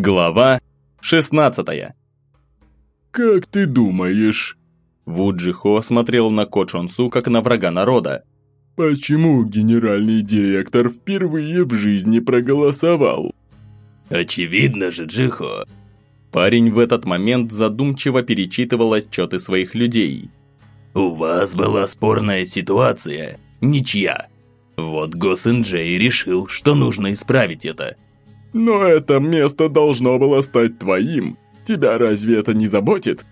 Глава 16 «Как ты думаешь?» Ву Джихо смотрел на Ко Чон Су как на врага народа. «Почему генеральный директор впервые в жизни проголосовал?» «Очевидно же, Джихо!» Парень в этот момент задумчиво перечитывал отчеты своих людей. «У вас была спорная ситуация, ничья. Вот Госинджей решил, что нужно исправить это». «Но это место должно было стать твоим. Тебя разве это не заботит?»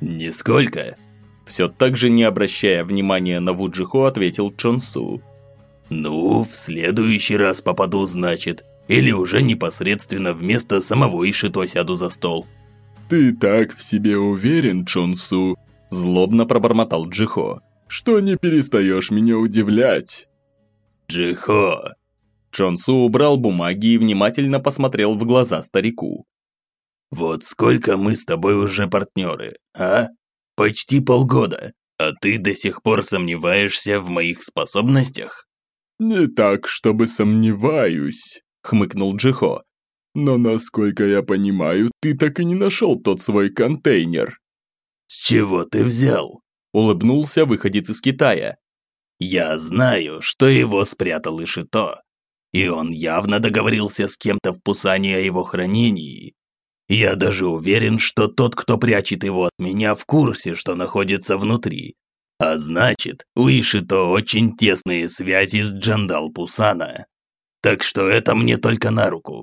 «Нисколько». Все так же не обращая внимания на Вуджихо, ответил Чонсу. «Ну, в следующий раз попаду, значит. Или уже непосредственно вместо самого Ишито сяду за стол». «Ты так в себе уверен, Чонсу?» Злобно пробормотал Джихо. «Что не перестаешь меня удивлять?» «Джихо!» Чонсу убрал бумаги и внимательно посмотрел в глаза старику. «Вот сколько мы с тобой уже партнеры, а? Почти полгода, а ты до сих пор сомневаешься в моих способностях?» «Не так, чтобы сомневаюсь», — хмыкнул Джихо. «Но, насколько я понимаю, ты так и не нашел тот свой контейнер». «С чего ты взял?» — улыбнулся выходец из Китая. «Я знаю, что его спрятал Ишито, и он явно договорился с кем-то в Пусане о его хранении. Я даже уверен, что тот, кто прячет его от меня, в курсе, что находится внутри. А значит, у Ишито очень тесные связи с Джандал Пусана. Так что это мне только на руку.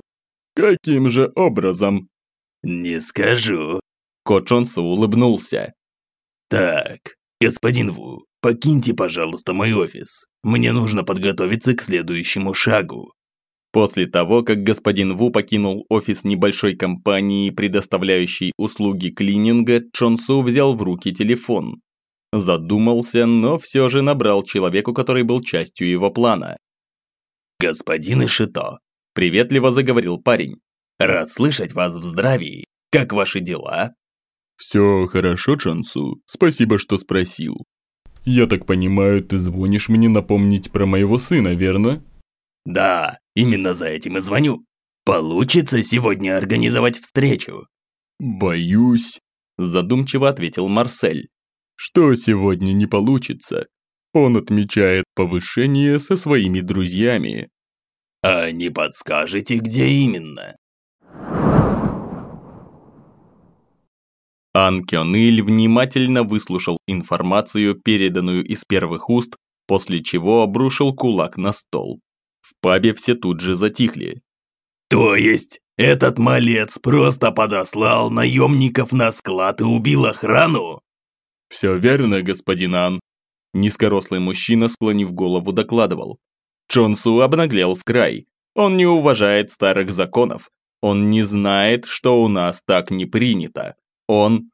Каким же образом? Не скажу. Кочонсу улыбнулся. Так, господин Ву, покиньте, пожалуйста, мой офис. Мне нужно подготовиться к следующему шагу. После того, как господин Ву покинул офис небольшой компании, предоставляющей услуги клининга, Чонсу взял в руки телефон. Задумался, но все же набрал человеку, который был частью его плана. «Господин Ишито», – приветливо заговорил парень. «Рад слышать вас в здравии. Как ваши дела?» «Все хорошо, Чонсу. Спасибо, что спросил. Я так понимаю, ты звонишь мне напомнить про моего сына, верно?» «Да, именно за этим и звоню. Получится сегодня организовать встречу?» «Боюсь», – задумчиво ответил Марсель. «Что сегодня не получится? Он отмечает повышение со своими друзьями». «А не подскажете, где именно?» Ан Кёниль внимательно выслушал информацию, переданную из первых уст, после чего обрушил кулак на стол. В пабе все тут же затихли. «То есть, этот малец просто подослал наемников на склад и убил охрану?» «Все верно, господин Ан», – низкорослый мужчина, склонив голову, докладывал. Чонсу обнаглел в край. Он не уважает старых законов. Он не знает, что у нас так не принято. Он...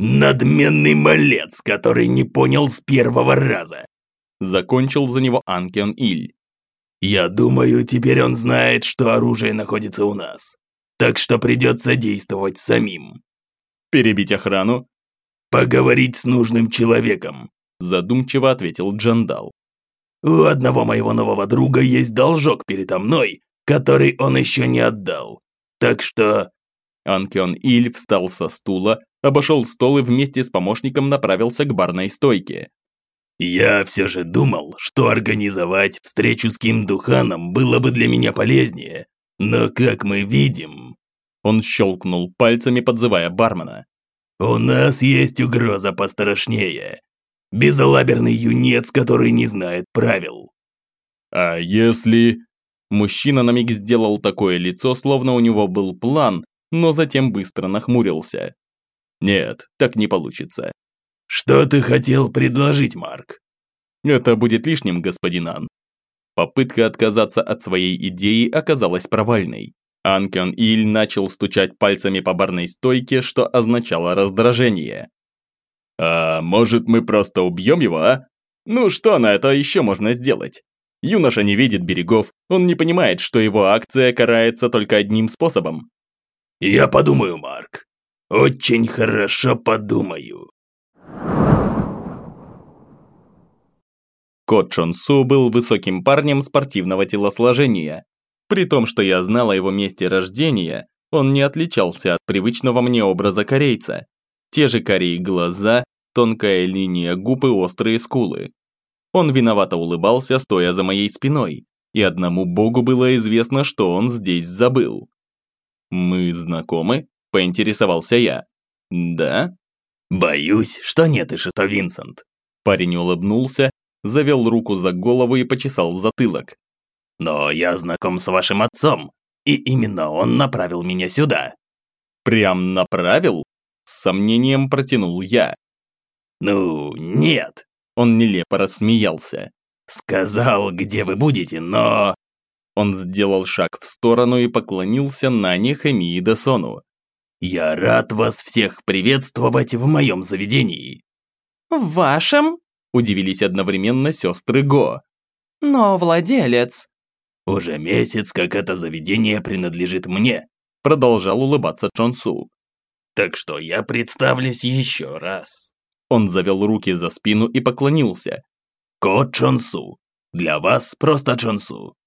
«Надменный малец, который не понял с первого раза!» Закончил за него Анкен Иль. Я думаю, теперь он знает, что оружие находится у нас. Так что придется действовать самим. Перебить охрану? Поговорить с нужным человеком, задумчиво ответил Джандал. У одного моего нового друга есть должок передо мной, который он еще не отдал. Так что... Анкион Иль встал со стула, обошел стол и вместе с помощником направился к барной стойке. Я все же думал, что организовать встречу с Ким Духаном было бы для меня полезнее. Но как мы видим... Он щелкнул пальцами, подзывая бармена. У нас есть угроза пострашнее. Безалаберный юнец, который не знает правил. А если... Мужчина на миг сделал такое лицо, словно у него был план, но затем быстро нахмурился. Нет, так не получится. «Что ты хотел предложить, Марк?» «Это будет лишним, господин Ан». Попытка отказаться от своей идеи оказалась провальной. Анкен Иль начал стучать пальцами по барной стойке, что означало раздражение. «А может, мы просто убьем его, а? Ну что на это еще можно сделать? Юноша не видит берегов, он не понимает, что его акция карается только одним способом». «Я подумаю, Марк. Очень хорошо подумаю». Кот Чон был высоким парнем спортивного телосложения. При том, что я знал о его месте рождения, Он не отличался от привычного мне образа корейца. Те же корей глаза, тонкая линия губ и острые скулы. Он виновато улыбался, стоя за моей спиной, и одному богу было известно, что он здесь забыл. «Мы знакомы?» – поинтересовался я. «Да?» «Боюсь, что нет, Ишито Винсент». Парень улыбнулся, завел руку за голову и почесал затылок. «Но я знаком с вашим отцом, и именно он направил меня сюда». «Прям направил?» С сомнением протянул я. «Ну, нет». Он нелепо рассмеялся. «Сказал, где вы будете, но...» Он сделал шаг в сторону и поклонился Нане Хамии Десону. «Я рад вас всех приветствовать в моем заведении». «В вашем?» – удивились одновременно сестры Го. «Но владелец...» «Уже месяц, как это заведение принадлежит мне», – продолжал улыбаться Чонсу. «Так что я представлюсь еще раз». Он завел руки за спину и поклонился. «Ко Чонсу. Для вас просто Чонсу».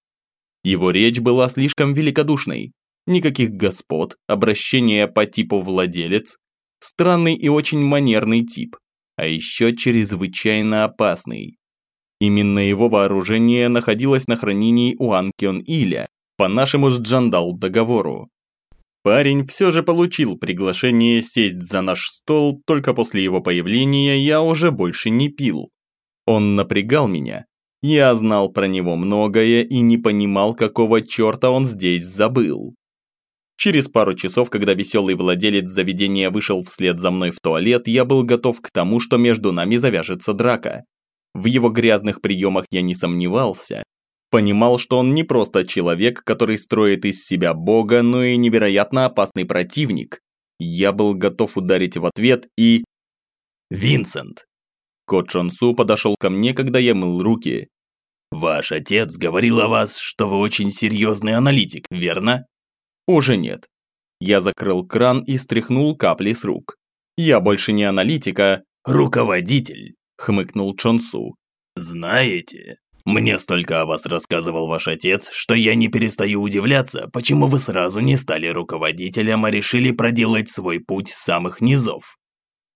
Его речь была слишком великодушной. Никаких господ, обращения по типу владелец. Странный и очень манерный тип. А еще чрезвычайно опасный. Именно его вооружение находилось на хранении у Анкион Иля по нашему с Джандал договору. Парень все же получил приглашение сесть за наш стол, только после его появления я уже больше не пил. Он напрягал меня. Я знал про него многое и не понимал, какого черта он здесь забыл. Через пару часов, когда веселый владелец заведения вышел вслед за мной в туалет, я был готов к тому, что между нами завяжется драка. В его грязных приемах я не сомневался, Понимал, что он не просто человек, который строит из себя бога, но и невероятно опасный противник. Я был готов ударить в ответ и... «Винсент!» Кот Шонсу подошел ко мне, когда я мыл руки. «Ваш отец говорил о вас, что вы очень серьезный аналитик, верно?» «Уже нет». Я закрыл кран и стряхнул капли с рук. «Я больше не аналитика, руководитель», – хмыкнул Чонсу. «Знаете, мне столько о вас рассказывал ваш отец, что я не перестаю удивляться, почему вы сразу не стали руководителем, а решили проделать свой путь с самых низов.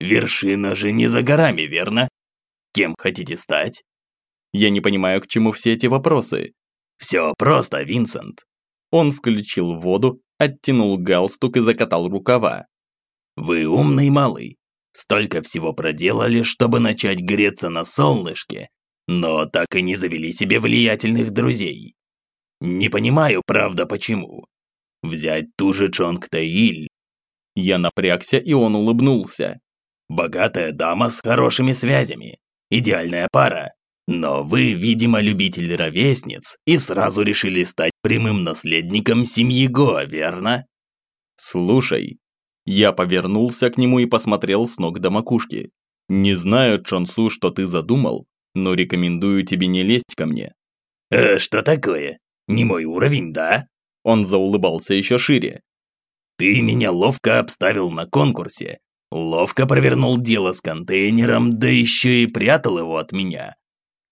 Вершина же не за горами, верно? Кем хотите стать? Я не понимаю, к чему все эти вопросы. Все просто, Винсент. Он включил воду, оттянул галстук и закатал рукава. Вы умный малый. Столько всего проделали, чтобы начать греться на солнышке, но так и не завели себе влиятельных друзей. Не понимаю, правда, почему. Взять ту же Чонг Таиль. Я напрягся, и он улыбнулся. Богатая дама с хорошими связями. Идеальная пара. Но вы, видимо, любитель ровесниц и сразу решили стать прямым наследником семьи Го, верно? Слушай. Я повернулся к нему и посмотрел с ног до макушки. Не знаю, Чонсу, что ты задумал, но рекомендую тебе не лезть ко мне». «Э, что такое? Не мой уровень, да?» Он заулыбался еще шире. «Ты меня ловко обставил на конкурсе, ловко провернул дело с контейнером, да еще и прятал его от меня.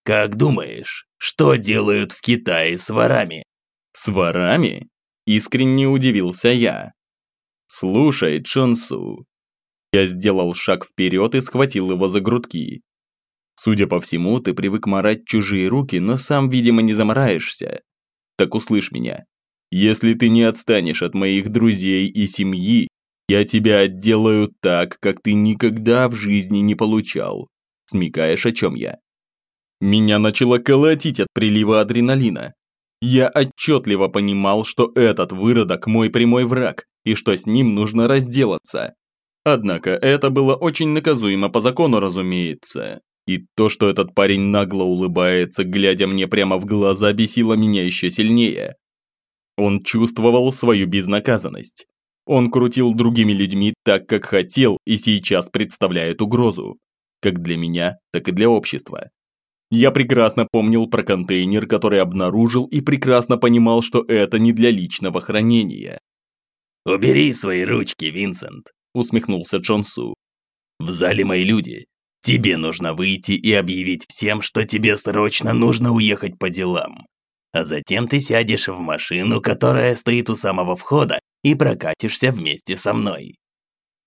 Как думаешь, что делают в Китае с ворами?» «С ворами?» – искренне удивился я. «Слушай, Чонсу». Я сделал шаг вперед и схватил его за грудки. Судя по всему, ты привык марать чужие руки, но сам, видимо, не замораешься. Так услышь меня. Если ты не отстанешь от моих друзей и семьи, я тебя отделаю так, как ты никогда в жизни не получал. Смекаешь, о чем я? Меня начало колотить от прилива адреналина. Я отчетливо понимал, что этот выродок мой прямой враг, и что с ним нужно разделаться. Однако это было очень наказуемо по закону, разумеется. И то, что этот парень нагло улыбается, глядя мне прямо в глаза, бесило меня еще сильнее. Он чувствовал свою безнаказанность. Он крутил другими людьми так, как хотел, и сейчас представляет угрозу. Как для меня, так и для общества. Я прекрасно помнил про контейнер, который обнаружил, и прекрасно понимал, что это не для личного хранения. «Убери свои ручки, Винсент», – усмехнулся Джонсу. «В зале мои люди, Тебе нужно выйти и объявить всем, что тебе срочно нужно уехать по делам. А затем ты сядешь в машину, которая стоит у самого входа, и прокатишься вместе со мной».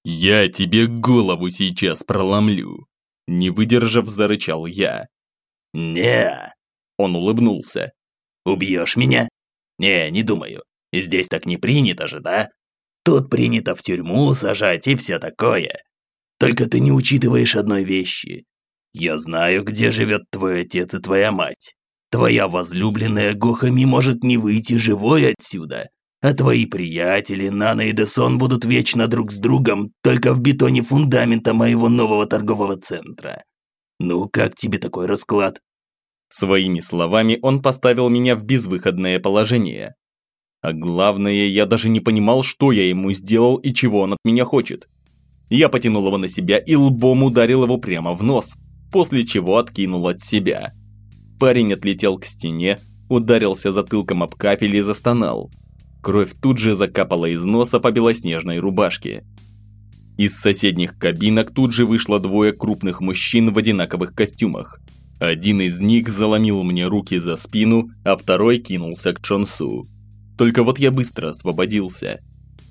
«Я тебе голову сейчас проломлю», – не выдержав, зарычал я. «Не», – он улыбнулся. «Убьешь меня?» «Не, не думаю. Здесь так не принято же, да? Тут принято в тюрьму сажать и все такое. Только ты не учитываешь одной вещи. Я знаю, где живет твой отец и твоя мать. Твоя возлюбленная Гохами может не выйти живой отсюда, а твои приятели Нана и Десон будут вечно друг с другом только в бетоне фундамента моего нового торгового центра. Ну, как тебе такой расклад? Своими словами он поставил меня в безвыходное положение. А главное, я даже не понимал, что я ему сделал и чего он от меня хочет. Я потянул его на себя и лбом ударил его прямо в нос, после чего откинул от себя. Парень отлетел к стене, ударился затылком об капель и застонал. Кровь тут же закапала из носа по белоснежной рубашке. Из соседних кабинок тут же вышло двое крупных мужчин в одинаковых костюмах. Один из них заломил мне руки за спину, а второй кинулся к Чонсу. Только вот я быстро освободился.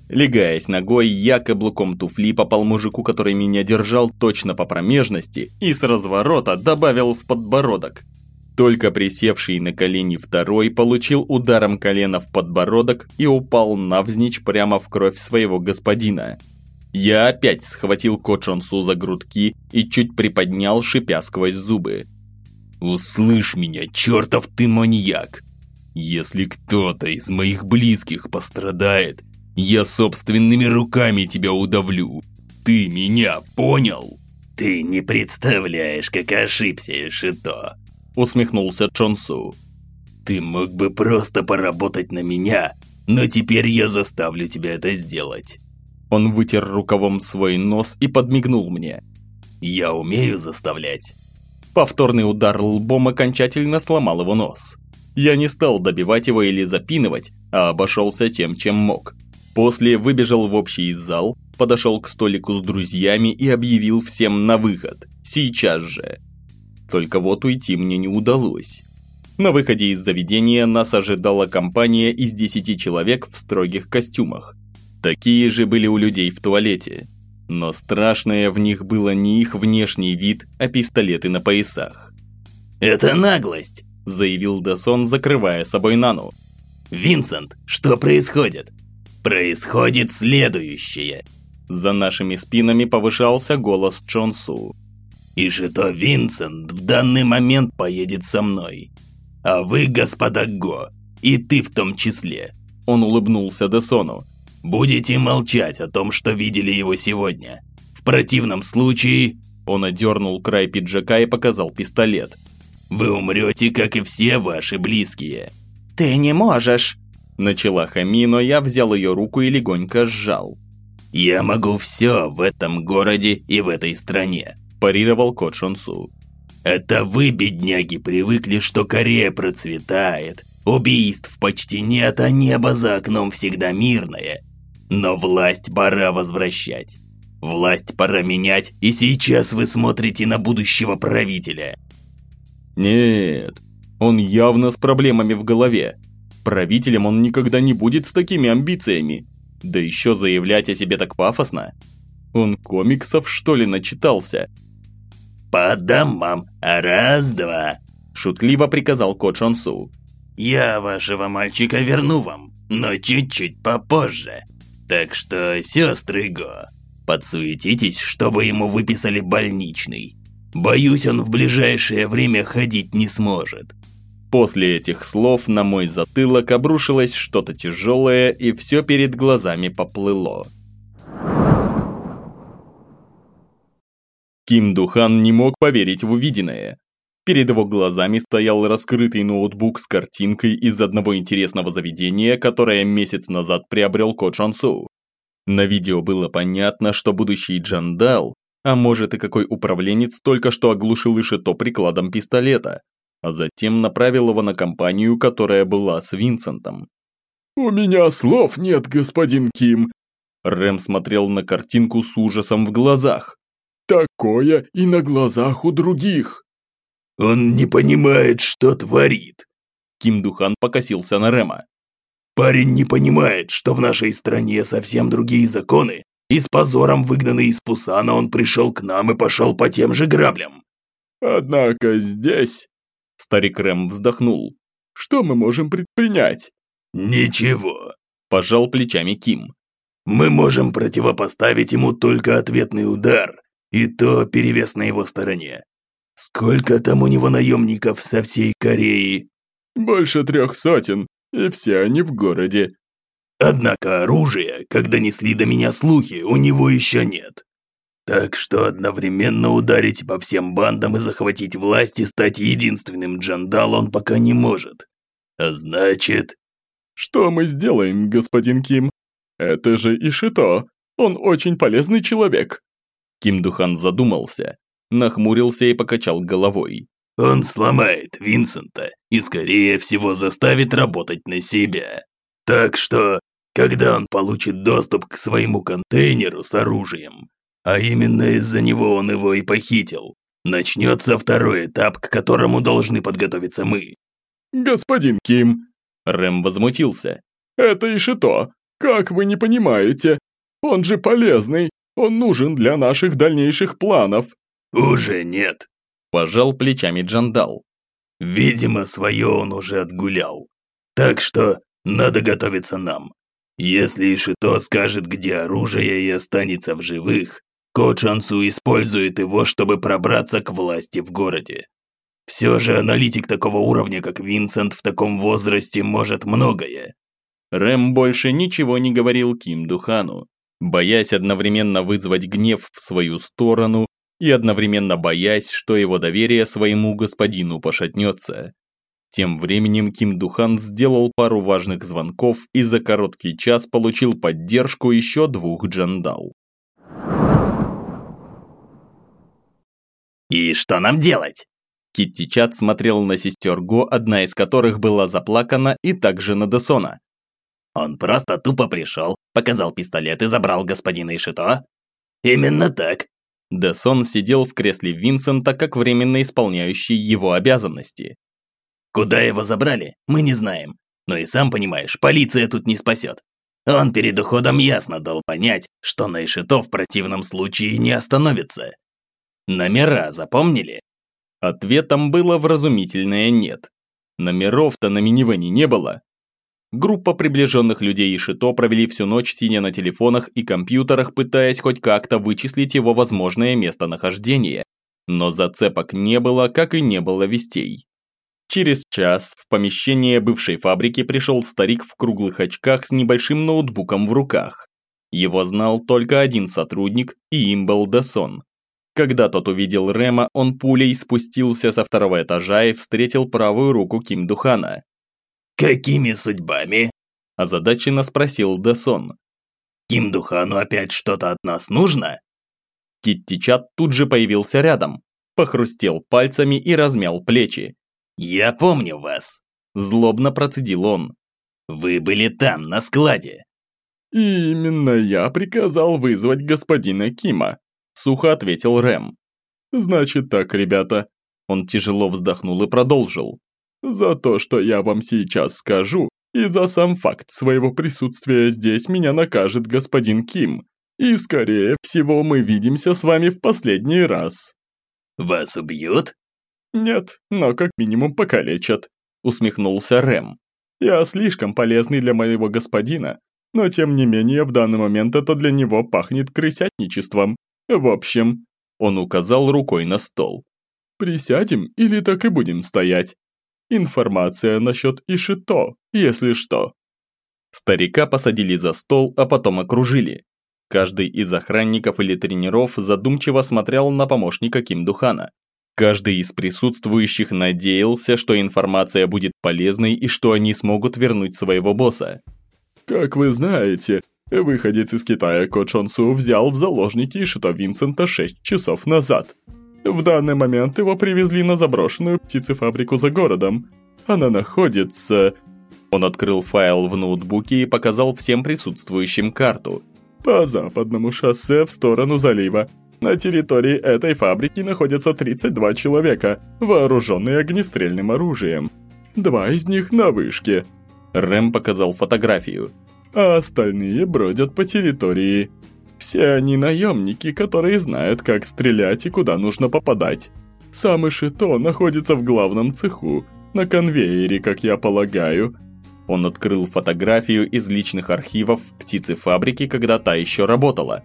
Легаясь ногой, я каблуком туфли попал мужику, который меня держал точно по промежности и с разворота добавил в подбородок. Только присевший на колени второй получил ударом колена в подбородок и упал навзничь прямо в кровь своего господина. Я опять схватил Кочонсу за грудки и чуть приподнял, шипя сквозь зубы. «Услышь меня, чертов ты маньяк! Если кто-то из моих близких пострадает, я собственными руками тебя удавлю. Ты меня понял?» «Ты не представляешь, как ошибся, Шито!» Усмехнулся Чонсу. «Ты мог бы просто поработать на меня, но теперь я заставлю тебя это сделать». Он вытер рукавом свой нос и подмигнул мне. «Я умею заставлять». Повторный удар лбом окончательно сломал его нос. Я не стал добивать его или запинывать, а обошелся тем, чем мог. После выбежал в общий зал, подошел к столику с друзьями и объявил всем на выход. Сейчас же. Только вот уйти мне не удалось. На выходе из заведения нас ожидала компания из 10 человек в строгих костюмах. Такие же были у людей в туалете. Но страшное в них было не их внешний вид, а пистолеты на поясах. «Это наглость!» – заявил Дасон, закрывая собой Нану. «Винсент, что происходит?» «Происходит следующее!» За нашими спинами повышался голос Чонсу. И что Винсент в данный момент поедет со мной. А вы, господа Го, и ты в том числе. Он улыбнулся Десону. Будете молчать о том, что видели его сегодня. В противном случае... Он одернул край пиджака и показал пистолет. Вы умрете, как и все ваши близкие. Ты не можешь. Начала Хами, но я взял ее руку и легонько сжал. Я могу все в этом городе и в этой стране парировал кот Шонсу. «Это вы, бедняги, привыкли, что Корея процветает. Убийств почти нет, а небо за окном всегда мирное. Но власть пора возвращать. Власть пора менять, и сейчас вы смотрите на будущего правителя». «Нет, он явно с проблемами в голове. Правителем он никогда не будет с такими амбициями. Да еще заявлять о себе так пафосно. Он комиксов, что ли, начитался?» «По домам! Раз-два!» Шутливо приказал кот Шонсу. «Я вашего мальчика верну вам, но чуть-чуть попозже. Так что, сестры Го, подсуетитесь, чтобы ему выписали больничный. Боюсь, он в ближайшее время ходить не сможет». После этих слов на мой затылок обрушилось что-то тяжелое, и все перед глазами поплыло. Ким Духан не мог поверить в увиденное. Перед его глазами стоял раскрытый ноутбук с картинкой из одного интересного заведения, которое месяц назад приобрел Ко Чансу. На видео было понятно, что будущий Джандал, а может и какой управленец только что оглушил Ишито прикладом пистолета, а затем направил его на компанию, которая была с Винсентом. «У меня слов нет, господин Ким!» Рэм смотрел на картинку с ужасом в глазах. Такое и на глазах у других. Он не понимает, что творит. Ким Духан покосился на Рема. Парень не понимает, что в нашей стране совсем другие законы, и с позором выгнанный из Пусана он пришел к нам и пошел по тем же граблям. Однако здесь... Старик Рэм вздохнул. Что мы можем предпринять? Ничего. Пожал плечами Ким. Мы можем противопоставить ему только ответный удар, и то перевес на его стороне. Сколько там у него наемников со всей Кореи? Больше трех сотен, и все они в городе. Однако оружия, как донесли до меня слухи, у него еще нет. Так что одновременно ударить по всем бандам и захватить власть и стать единственным Джандал он пока не может. А значит... Что мы сделаем, господин Ким? Это же Ишито. Он очень полезный человек. Ким Духан задумался, нахмурился и покачал головой. Он сломает Винсента и, скорее всего, заставит работать на себя. Так что, когда он получит доступ к своему контейнеру с оружием, а именно из-за него он его и похитил, начнется второй этап, к которому должны подготовиться мы. «Господин Ким!» Рэм возмутился. «Это Ишито. Как вы не понимаете? Он же полезный. Он нужен для наших дальнейших планов». «Уже нет», – пожал плечами Джандал. «Видимо, свое он уже отгулял. Так что надо готовиться нам. Если Ишито скажет, где оружие и останется в живых, Ко Чансу использует его, чтобы пробраться к власти в городе. Все же аналитик такого уровня, как Винсент, в таком возрасте может многое. Рэм больше ничего не говорил Ким Духану, боясь одновременно вызвать гнев в свою сторону и одновременно боясь, что его доверие своему господину пошатнется. Тем временем Ким Духан сделал пару важных звонков и за короткий час получил поддержку еще двух джандал. «И что нам делать?» Китти Чат смотрел на сестер Го, одна из которых была заплакана, и также на Десона. «Он просто тупо пришел, показал пистолет и забрал господина Ишито?» «Именно так», Десон сидел в кресле Винсента как временно исполняющий его обязанности. Куда его забрали, мы не знаем. Но и сам понимаешь, полиция тут не спасет. Он перед уходом ясно дал понять, что на Ишито в противном случае не остановится. Номера запомнили? Ответом было вразумительное «нет». Номеров-то на минивэне не было. Группа приближенных людей Ишито провели всю ночь, сидя на телефонах и компьютерах, пытаясь хоть как-то вычислить его возможное местонахождение. Но зацепок не было, как и не было вестей. Через час в помещение бывшей фабрики пришел старик в круглых очках с небольшим ноутбуком в руках. Его знал только один сотрудник, и им был Десон. Когда тот увидел Рема, он пулей спустился со второго этажа и встретил правую руку Ким Духана. «Какими судьбами?» – озадаченно спросил Десон. «Ким Духану опять что-то от нас нужно?» Китти Чат тут же появился рядом, похрустел пальцами и размял плечи. «Я помню вас», – злобно процедил он. «Вы были там, на складе». И «Именно я приказал вызвать господина Кима», Сухо ответил Рэм. «Значит так, ребята». Он тяжело вздохнул и продолжил. «За то, что я вам сейчас скажу, и за сам факт своего присутствия здесь меня накажет господин Ким. И, скорее всего, мы видимся с вами в последний раз». «Вас убьют?» «Нет, но как минимум покалечат», усмехнулся Рэм. «Я слишком полезный для моего господина, но тем не менее в данный момент это для него пахнет крысятничеством. В общем, он указал рукой на стол. Присядем или так и будем стоять? Информация насчет Ишито, если что. Старика посадили за стол, а потом окружили. Каждый из охранников или тренеров задумчиво смотрел на помощника Ким Духана. Каждый из присутствующих надеялся, что информация будет полезной и что они смогут вернуть своего босса. «Как вы знаете, Выходец из Китая Ко Чон Су взял в заложники Ишито Винсента 6 часов назад. В данный момент его привезли на заброшенную птицефабрику за городом. Она находится... Он открыл файл в ноутбуке и показал всем присутствующим карту. По западному шоссе в сторону залива. На территории этой фабрики находятся 32 человека, вооруженные огнестрельным оружием. Два из них на вышке. Рэм показал фотографию. А остальные бродят по территории. Все они наемники, которые знают, как стрелять и куда нужно попадать. Сам Ишито находится в главном цеху, на конвейере, как я полагаю. Он открыл фотографию из личных архивов птицефабрики, когда та еще работала.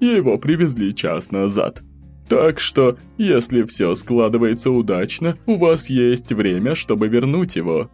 Его привезли час назад. Так что, если все складывается удачно, у вас есть время, чтобы вернуть его.